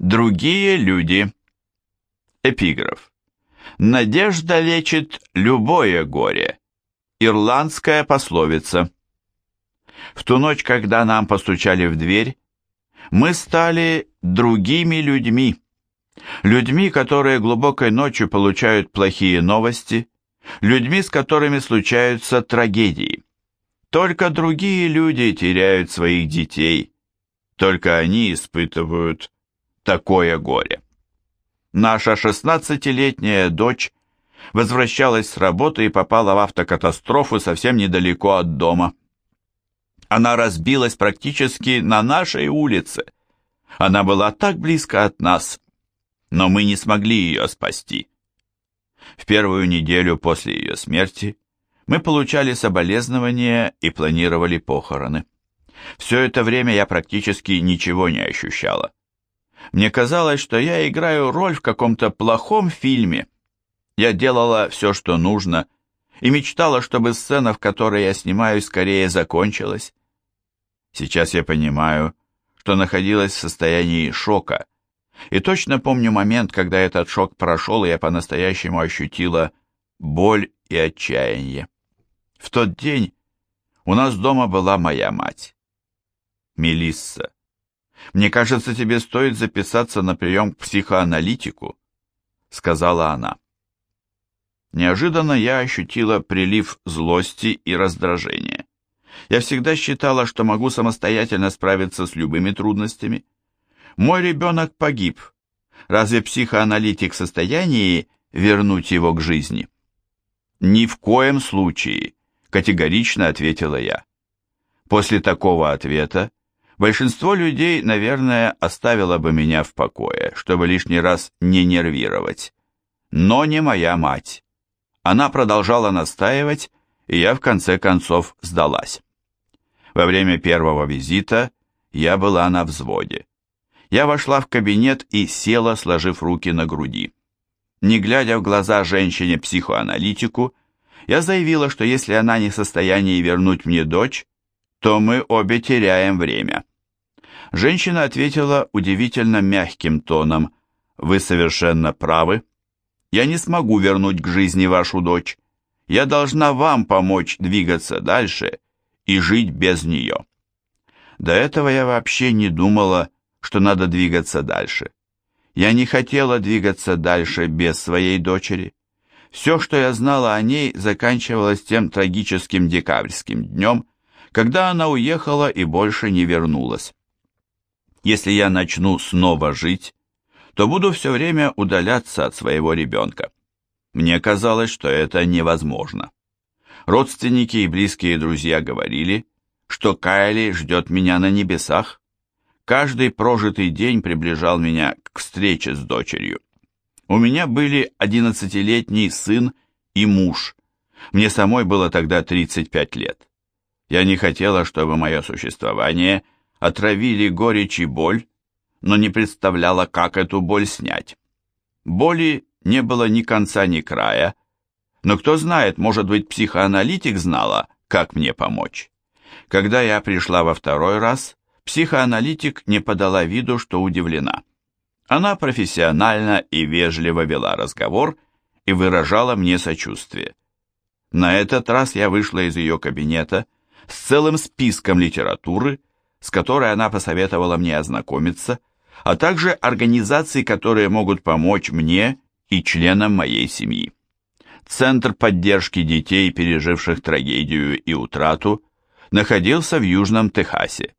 Другие люди. Эпиграф. Надежда лечит любое горе. Ирландская пословица. В ту ночь, когда нам постучали в дверь, мы стали другими людьми. Людьми, которые глубокой ночью получают плохие новости, людьми, с которыми случаются трагедии. Только другие люди теряют своих детей, только они испытывают такое горе. Наша шестнадцатилетняя дочь возвращалась с работы и попала в автокатастрофу совсем недалеко от дома. Она разбилась практически на нашей улице. Она была так близко от нас, но мы не смогли ее спасти. В первую неделю после ее смерти мы получали соболезнования и планировали похороны. Все это время я практически ничего не ощущала. Мне казалось, что я играю роль в каком-то плохом фильме. Я делала все, что нужно, и мечтала, чтобы сцена, в которой я снимаюсь, скорее закончилась. Сейчас я понимаю, что находилась в состоянии шока, и точно помню момент, когда этот шок прошел, и я по-настоящему ощутила боль и отчаяние. В тот день у нас дома была моя мать. Мелисса, мне кажется, тебе стоит записаться на прием к психоаналитику, сказала она. Неожиданно я ощутила прилив злости и раздражения. Я всегда считала, что могу самостоятельно справиться с любыми трудностями. Мой ребенок погиб. Разве психоаналитик в состоянии вернуть его к жизни? Ни в коем случае категорично ответила я. После такого ответа большинство людей, наверное, оставило бы меня в покое, чтобы лишний раз не нервировать. Но не моя мать. Она продолжала настаивать, и я в конце концов сдалась. Во время первого визита я была на взводе. Я вошла в кабинет и села, сложив руки на груди. Не глядя в глаза женщине-психоаналитику, я заявила, что если она не в состоянии вернуть мне дочь, то мы обе теряем время. Женщина ответила удивительно мягким тоном, «Вы совершенно правы. Я не смогу вернуть к жизни вашу дочь. Я должна вам помочь двигаться дальше и жить без нее». До этого я вообще не думала, что надо двигаться дальше. Я не хотела двигаться дальше без своей дочери. Все, что я знала о ней, заканчивалось тем трагическим декабрьским днем, когда она уехала и больше не вернулась. Если я начну снова жить, то буду все время удаляться от своего ребенка. Мне казалось, что это невозможно. Родственники и близкие друзья говорили, что Кайли ждет меня на небесах. Каждый прожитый день приближал меня к встрече с дочерью. У меня были одиннадцатилетний сын и муж. Мне самой было тогда 35 лет. Я не хотела, чтобы мое существование отравили горечь и боль, но не представляла, как эту боль снять. Боли не было ни конца, ни края, но кто знает, может быть, психоаналитик знала, как мне помочь. Когда я пришла во второй раз, психоаналитик не подала виду, что удивлена. Она профессионально и вежливо вела разговор и выражала мне сочувствие. На этот раз я вышла из ее кабинета с целым списком литературы, с которой она посоветовала мне ознакомиться, а также организаций, которые могут помочь мне и членам моей семьи. Центр поддержки детей, переживших трагедию и утрату, находился в Южном Техасе.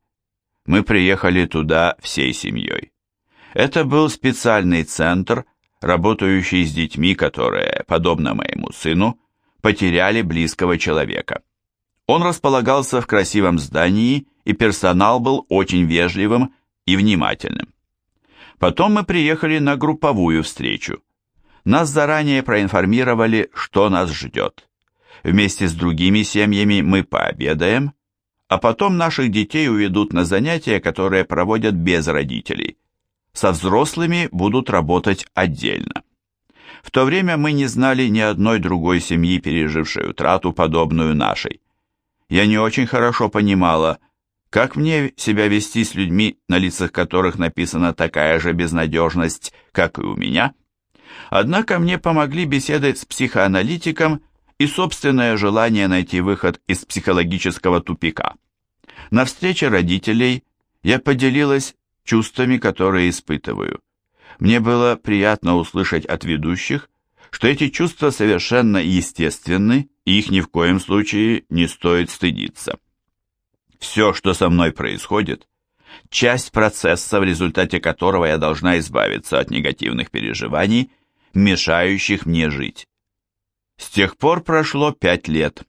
Мы приехали туда всей семьей. Это был специальный центр, работающий с детьми, которые, подобно моему сыну, потеряли близкого человека. Он располагался в красивом здании, и персонал был очень вежливым и внимательным. Потом мы приехали на групповую встречу. Нас заранее проинформировали, что нас ждет. Вместе с другими семьями мы пообедаем, а потом наших детей уведут на занятия, которые проводят без родителей со взрослыми будут работать отдельно. В то время мы не знали ни одной другой семьи, пережившей утрату, подобную нашей. Я не очень хорошо понимала, Как мне себя вести с людьми, на лицах которых написана такая же безнадежность, как и у меня? Однако мне помогли беседы с психоаналитиком и собственное желание найти выход из психологического тупика. На встрече родителей я поделилась чувствами, которые испытываю. Мне было приятно услышать от ведущих, что эти чувства совершенно естественны, их ни в коем случае не стоит стыдиться. Все, что со мной происходит, часть процесса, в результате которого я должна избавиться от негативных переживаний, мешающих мне жить. С тех пор прошло пять лет.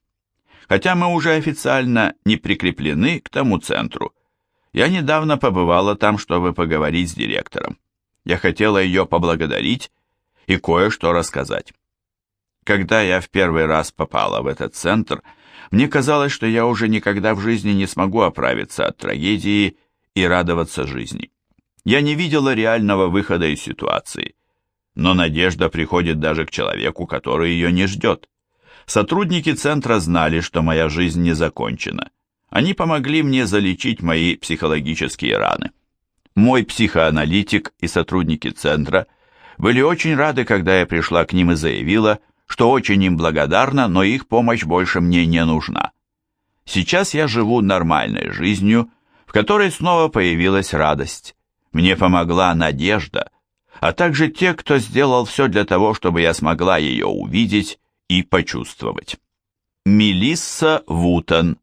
Хотя мы уже официально не прикреплены к тому центру, я недавно побывала там, чтобы поговорить с директором. Я хотела ее поблагодарить и кое-что рассказать. Когда я в первый раз попала в этот центр, мне казалось, что я уже никогда в жизни не смогу оправиться от трагедии и радоваться жизни. Я не видела реального выхода из ситуации. Но надежда приходит даже к человеку, который ее не ждет. Сотрудники центра знали, что моя жизнь не закончена. Они помогли мне залечить мои психологические раны. Мой психоаналитик и сотрудники центра были очень рады, когда я пришла к ним и заявила, что очень им благодарна, но их помощь больше мне не нужна. Сейчас я живу нормальной жизнью, в которой снова появилась радость. Мне помогла надежда, а также те, кто сделал все для того, чтобы я смогла ее увидеть и почувствовать. Мелисса Вутон